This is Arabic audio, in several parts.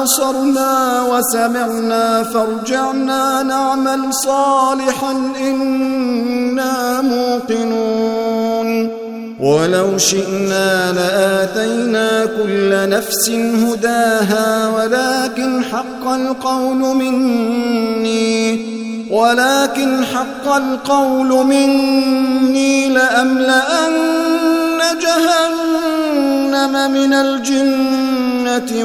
أبصرنا وسمعنا فارجعنا نعمل صالحا إنا موقنون. ولو شئنا لآتينا كل نفس هداها ولكن حق القول مني ولكن حق القول مني لأملأن جهنم من الجنة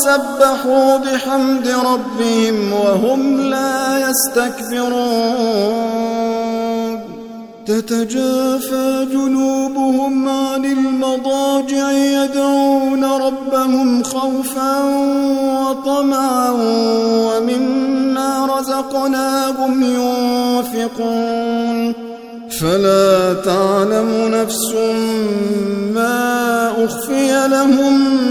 وسبحوا بحمد ربهم وهم لا يستكبرون تتجافى جنوبهم عن المضاجع يدعون ربهم خوفا وطمعا ومما رزقناهم ينفقون فلا تعلم نفس ما أخفي لهم